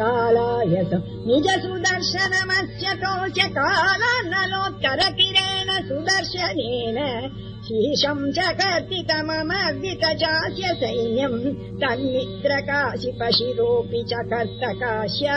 कालायस निज सुदर्शनमस्य कोचकालारेण सुदर्शनेन शीशम् च कर्तितममर्वितचास्य सैन्यम् तन्मित्रकाशिपशिरोऽपि च कर्तकाश्य